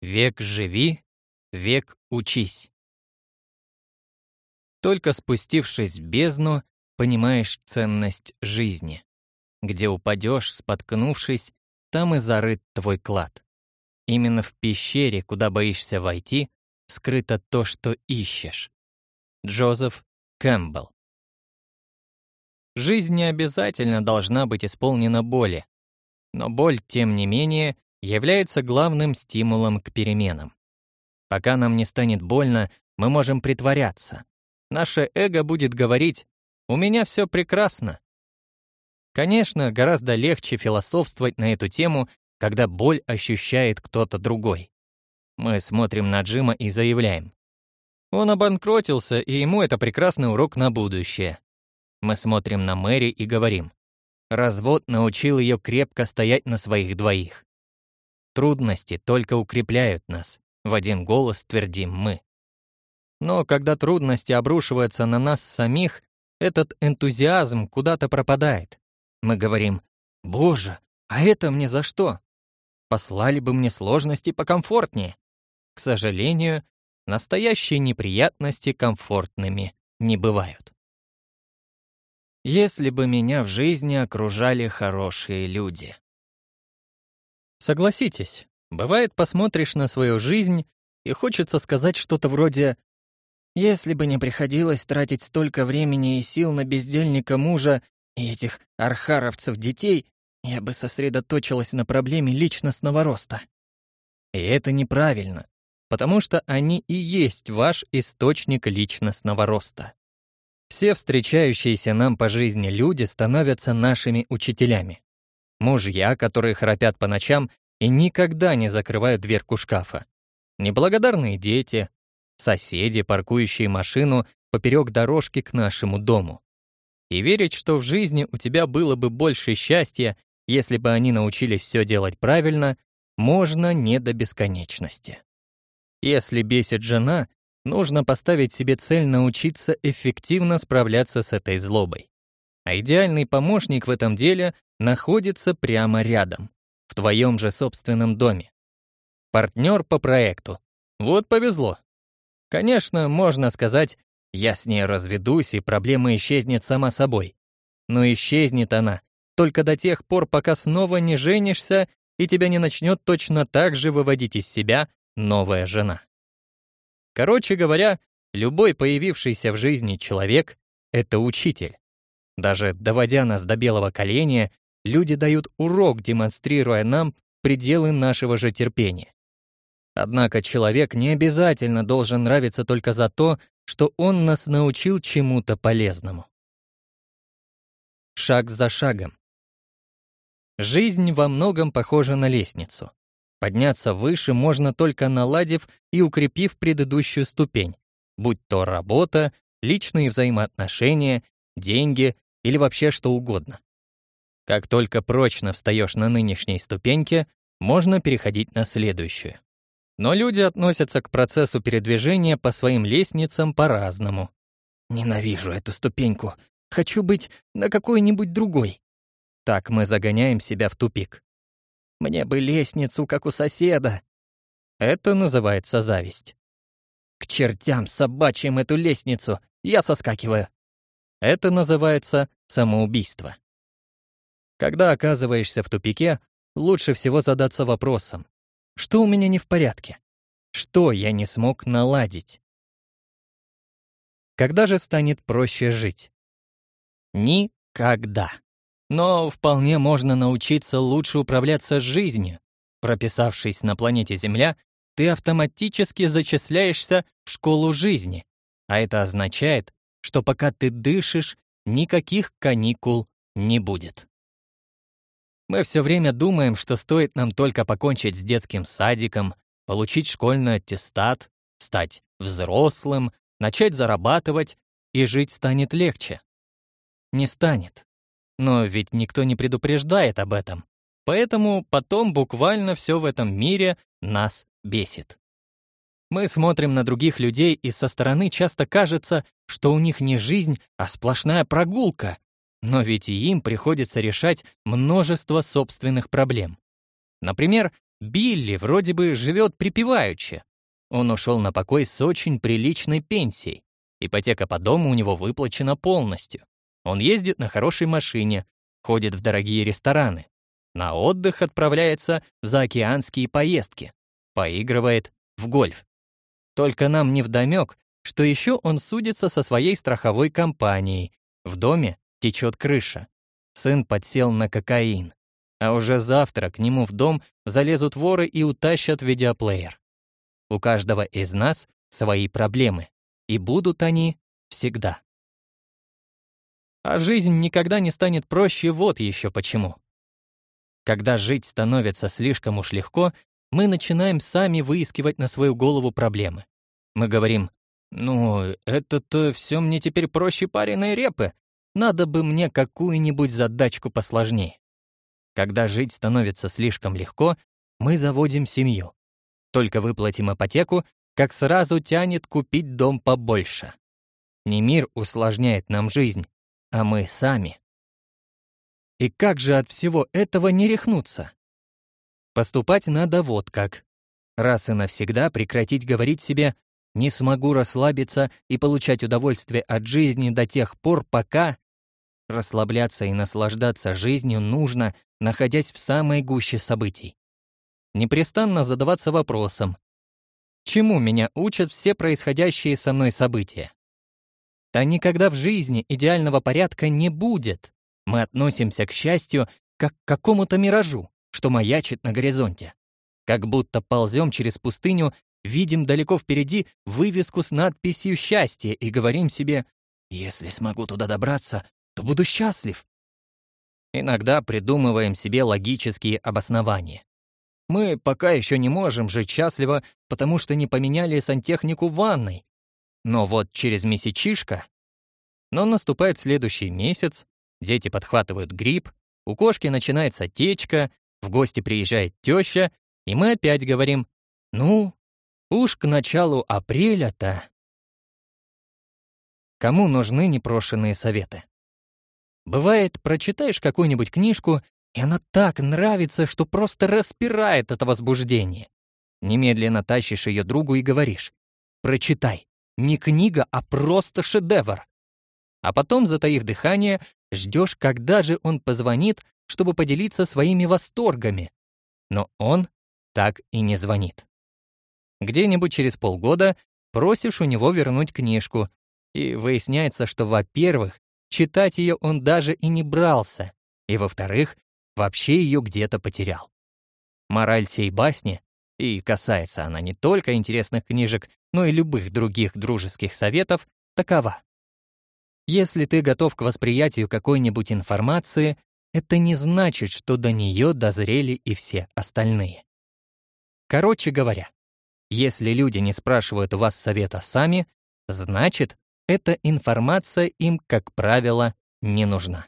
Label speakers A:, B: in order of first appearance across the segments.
A: Век живи, век учись. Только спустившись в бездну, понимаешь ценность жизни. Где упадешь, споткнувшись, там и зарыт твой клад. Именно в пещере, куда боишься войти, скрыто то, что ищешь. Джозеф Кэмпбелл Жизнь не обязательно должна быть исполнена боли, но боль, тем не менее, является главным стимулом к переменам. Пока нам не станет больно, мы можем притворяться. Наше эго будет говорить «У меня все прекрасно». Конечно, гораздо легче философствовать на эту тему, когда боль ощущает кто-то другой. Мы смотрим на Джима и заявляем. Он обанкротился, и ему это прекрасный урок на будущее. Мы смотрим на Мэри и говорим. Развод научил ее крепко стоять на своих двоих. Трудности только укрепляют нас, в один голос твердим мы. Но когда трудности обрушиваются на нас самих, этот энтузиазм куда-то пропадает. Мы говорим, «Боже, а это мне за что? Послали бы мне сложности покомфортнее». К сожалению, настоящие неприятности комфортными не бывают. Если бы меня в жизни окружали хорошие люди. Согласитесь, бывает, посмотришь на свою жизнь и хочется сказать что-то вроде «Если бы не приходилось тратить столько времени и сил на бездельника мужа и этих архаровцев-детей, я бы сосредоточилась на проблеме личностного роста». И это неправильно, потому что они и есть ваш источник личностного роста. Все встречающиеся нам по жизни люди становятся нашими учителями. Мужья, которые храпят по ночам и никогда не закрывают дверку шкафа. Неблагодарные дети, соседи, паркующие машину поперек дорожки к нашему дому. И верить, что в жизни у тебя было бы больше счастья, если бы они научились все делать правильно, можно не до бесконечности. Если бесит жена, нужно поставить себе цель научиться эффективно справляться с этой злобой. А идеальный помощник в этом деле находится прямо рядом, в твоем же собственном доме. Партнер по проекту. Вот повезло. Конечно, можно сказать, я с ней разведусь, и проблема исчезнет сама собой. Но исчезнет она только до тех пор, пока снова не женишься и тебя не начнет точно так же выводить из себя новая жена. Короче говоря, любой появившийся в жизни человек — это учитель. Даже доводя нас до белого коленя, люди дают урок, демонстрируя нам пределы нашего же терпения. Однако человек не обязательно должен нравиться только за то, что он нас научил чему-то полезному. Шаг за шагом. Жизнь во многом похожа на лестницу. Подняться выше можно только наладив и укрепив предыдущую ступень, будь то работа, личные взаимоотношения, деньги или вообще что угодно. Как только прочно встаешь на нынешней ступеньке, можно переходить на следующую. Но люди относятся к процессу передвижения по своим лестницам по-разному. «Ненавижу эту ступеньку. Хочу быть на какой-нибудь другой». Так мы загоняем себя в тупик. Мне бы лестницу, как у соседа. Это называется зависть. К чертям собачьим эту лестницу, я соскакиваю. Это называется самоубийство. Когда оказываешься в тупике, лучше всего задаться вопросом, что у меня не в порядке? Что я не смог наладить? Когда же станет проще жить? Никогда. Но вполне можно научиться лучше управляться жизнью. Прописавшись на планете Земля, ты автоматически зачисляешься в школу жизни. А это означает, что пока ты дышишь, никаких каникул не будет. Мы все время думаем, что стоит нам только покончить с детским садиком, получить школьный аттестат, стать взрослым, начать зарабатывать, и жить станет легче. Не станет. Но ведь никто не предупреждает об этом. Поэтому потом буквально все в этом мире нас бесит. Мы смотрим на других людей, и со стороны часто кажется, что у них не жизнь, а сплошная прогулка. Но ведь и им приходится решать множество собственных проблем. Например, Билли вроде бы живет припеваючи. Он ушел на покой с очень приличной пенсией. Ипотека по дому у него выплачена полностью. Он ездит на хорошей машине, ходит в дорогие рестораны. На отдых отправляется в заокеанские поездки. Поигрывает в гольф. Только нам не вдомек, что еще он судится со своей страховой компанией. В доме течет крыша. Сын подсел на кокаин. А уже завтра к нему в дом залезут воры и утащат видеоплеер. У каждого из нас свои проблемы, и будут они всегда. А жизнь никогда не станет проще вот еще почему. Когда жить становится слишком уж легко, мы начинаем сами выискивать на свою голову проблемы. Мы говорим, ну, это-то все мне теперь проще пареной репы, надо бы мне какую-нибудь задачку посложнее. Когда жить становится слишком легко, мы заводим семью. Только выплатим ипотеку, как сразу тянет купить дом побольше. Не мир усложняет нам жизнь, а мы сами. И как же от всего этого не рехнуться? Поступать надо вот как. Раз и навсегда прекратить говорить себе «не смогу расслабиться и получать удовольствие от жизни до тех пор, пока...» Расслабляться и наслаждаться жизнью нужно, находясь в самой гуще событий. Непрестанно задаваться вопросом, чему меня учат все происходящие со мной события? Да никогда в жизни идеального порядка не будет. Мы относимся к счастью как к какому-то миражу, что маячит на горизонте. Как будто ползем через пустыню, видим далеко впереди вывеску с надписью «Счастье» и говорим себе «Если смогу туда добраться, то буду счастлив». Иногда придумываем себе логические обоснования. Мы пока еще не можем жить счастливо, потому что не поменяли сантехнику в ванной. Но вот через месячишко... Но наступает следующий месяц, дети подхватывают грипп, у кошки начинается течка, в гости приезжает теща, и мы опять говорим «Ну, уж к началу апреля-то...» Кому нужны непрошенные советы? Бывает, прочитаешь какую-нибудь книжку, и она так нравится, что просто распирает это возбуждение. Немедленно тащишь ее другу и говоришь «Прочитай, не книга, а просто шедевр». А потом, затаив дыхание, ждешь, когда же он позвонит, чтобы поделиться своими восторгами. Но он так и не звонит. Где-нибудь через полгода просишь у него вернуть книжку, и выясняется, что, во-первых, Читать ее он даже и не брался. И, во-вторых, вообще ее где-то потерял. Мораль сей басни, и касается она не только интересных книжек, но и любых других дружеских советов, такова. Если ты готов к восприятию какой-нибудь информации, это не значит, что до нее дозрели и все остальные. Короче говоря, если люди не спрашивают у вас совета сами, значит, эта информация им, как правило, не нужна.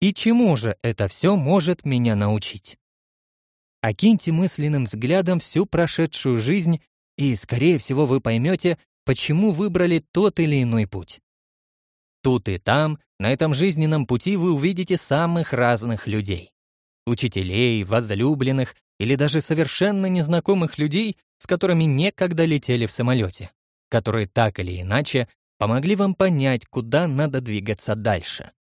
A: И чему же это все может меня научить? Окиньте мысленным взглядом всю прошедшую жизнь, и, скорее всего, вы поймете, почему выбрали тот или иной путь. Тут и там, на этом жизненном пути вы увидите самых разных людей. Учителей, возлюбленных или даже совершенно незнакомых людей, с которыми некогда летели в самолете которые так или иначе помогли вам понять, куда надо двигаться дальше.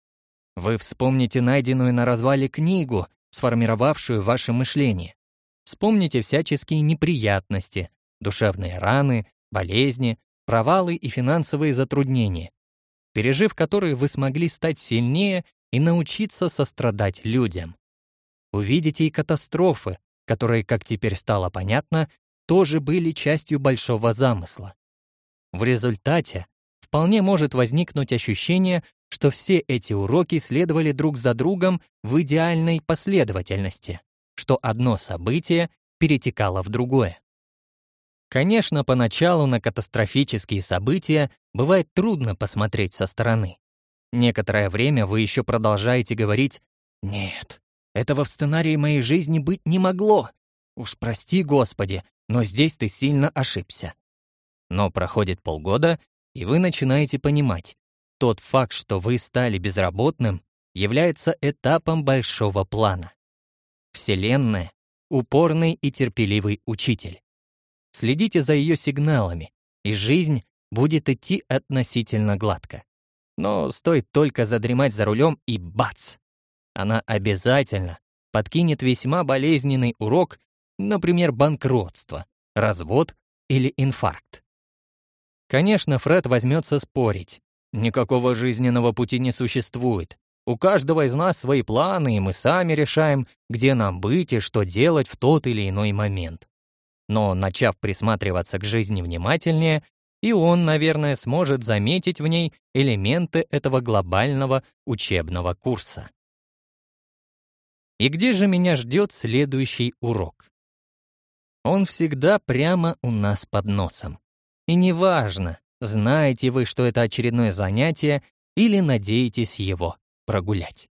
A: Вы вспомните найденную на развале книгу, сформировавшую ваше мышление. Вспомните всяческие неприятности, душевные раны, болезни, провалы и финансовые затруднения, пережив которые вы смогли стать сильнее и научиться сострадать людям. Увидите и катастрофы, которые, как теперь стало понятно, тоже были частью большого замысла. В результате вполне может возникнуть ощущение, что все эти уроки следовали друг за другом в идеальной последовательности, что одно событие перетекало в другое. Конечно, поначалу на катастрофические события бывает трудно посмотреть со стороны. Некоторое время вы еще продолжаете говорить «Нет, этого в сценарии моей жизни быть не могло. Уж прости, Господи, но здесь ты сильно ошибся. Но проходит полгода, и вы начинаете понимать, тот факт, что вы стали безработным, является этапом большого плана. Вселенная — упорный и терпеливый учитель. Следите за ее сигналами, и жизнь будет идти относительно гладко. Но стоит только задремать за рулем и бац! Она обязательно подкинет весьма болезненный урок, например, банкротство, развод или инфаркт. Конечно, Фред возьмется спорить. Никакого жизненного пути не существует. У каждого из нас свои планы, и мы сами решаем, где нам быть и что делать в тот или иной момент. Но, начав присматриваться к жизни внимательнее, и он, наверное, сможет заметить в ней элементы этого глобального учебного курса. И где же меня ждет следующий урок? Он всегда прямо у нас под носом. И неважно, знаете вы, что это очередное занятие, или надеетесь его прогулять.